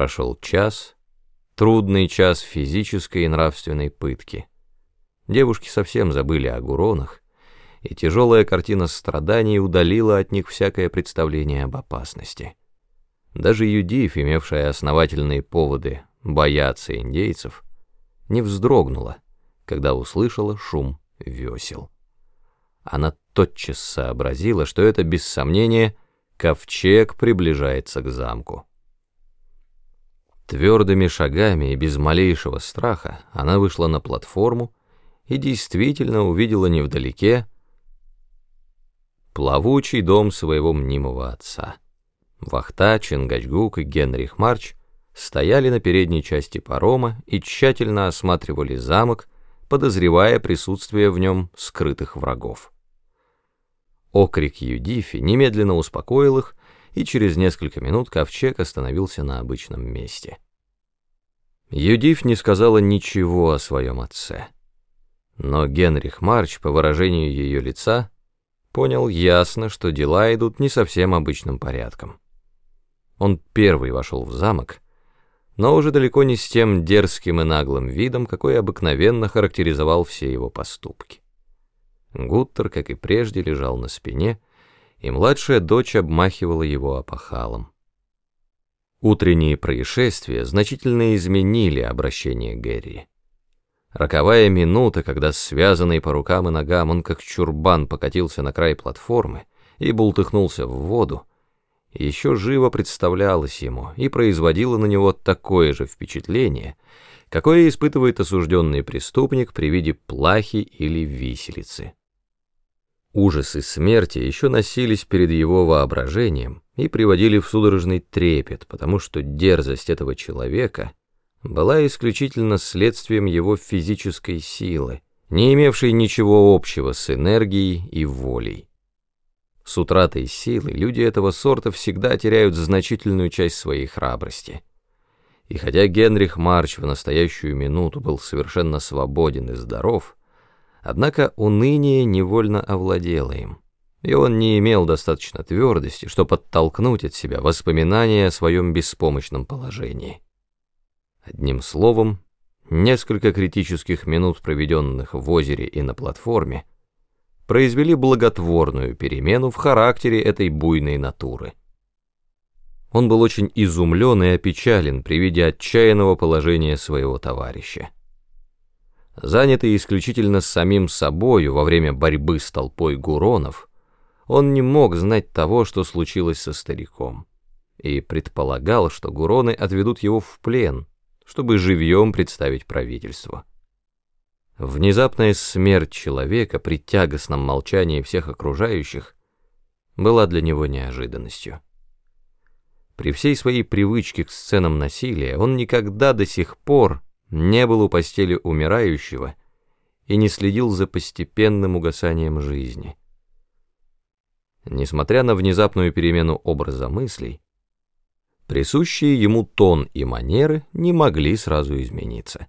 Прошел час, трудный час физической и нравственной пытки. Девушки совсем забыли о гуронах, и тяжелая картина страданий удалила от них всякое представление об опасности. Даже Юдив, имевшая основательные поводы бояться индейцев, не вздрогнула, когда услышала шум весел. Она тотчас сообразила, что это, без сомнения, ковчег приближается к замку. Твердыми шагами и без малейшего страха она вышла на платформу и действительно увидела невдалеке плавучий дом своего мнимого отца. Вахта, Чингачгук и Генрих Марч стояли на передней части парома и тщательно осматривали замок, подозревая присутствие в нем скрытых врагов. Окрик Юдифи немедленно успокоил их, и через несколько минут ковчег остановился на обычном месте. Юдиф не сказала ничего о своем отце. Но Генрих Марч, по выражению ее лица, понял ясно, что дела идут не совсем обычным порядком. Он первый вошел в замок, но уже далеко не с тем дерзким и наглым видом, какой обыкновенно характеризовал все его поступки. Гуттер, как и прежде, лежал на спине, и младшая дочь обмахивала его опахалом. Утренние происшествия значительно изменили обращение Гэри. Роковая минута, когда связанный по рукам и ногам он как чурбан покатился на край платформы и бултыхнулся в воду, еще живо представлялась ему и производила на него такое же впечатление, какое испытывает осужденный преступник при виде плахи или виселицы. Ужасы смерти еще носились перед его воображением и приводили в судорожный трепет, потому что дерзость этого человека была исключительно следствием его физической силы, не имевшей ничего общего с энергией и волей. С утратой силы люди этого сорта всегда теряют значительную часть своей храбрости. И хотя Генрих Марч в настоящую минуту был совершенно свободен и здоров, Однако уныние невольно овладело им, и он не имел достаточно твердости, чтобы подтолкнуть от себя воспоминания о своем беспомощном положении. Одним словом, несколько критических минут, проведенных в озере и на платформе, произвели благотворную перемену в характере этой буйной натуры. Он был очень изумлен и опечален при виде отчаянного положения своего товарища. Занятый исключительно самим собою во время борьбы с толпой гуронов, он не мог знать того, что случилось со стариком, и предполагал, что гуроны отведут его в плен, чтобы живьем представить правительство. Внезапная смерть человека при тягостном молчании всех окружающих была для него неожиданностью. При всей своей привычке к сценам насилия он никогда до сих пор не был у постели умирающего и не следил за постепенным угасанием жизни. Несмотря на внезапную перемену образа мыслей, присущие ему тон и манеры не могли сразу измениться,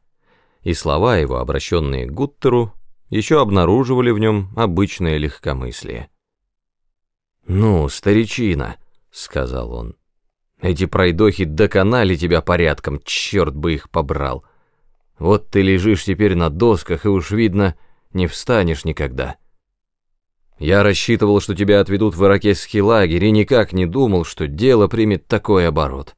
и слова его, обращенные к Гуттеру, еще обнаруживали в нем обычное легкомыслие. «Ну, старичина», — сказал он, — «эти пройдохи доконали тебя порядком, черт бы их побрал». Вот ты лежишь теперь на досках, и уж видно, не встанешь никогда. Я рассчитывал, что тебя отведут в иракесский лагерь, и никак не думал, что дело примет такой оборот.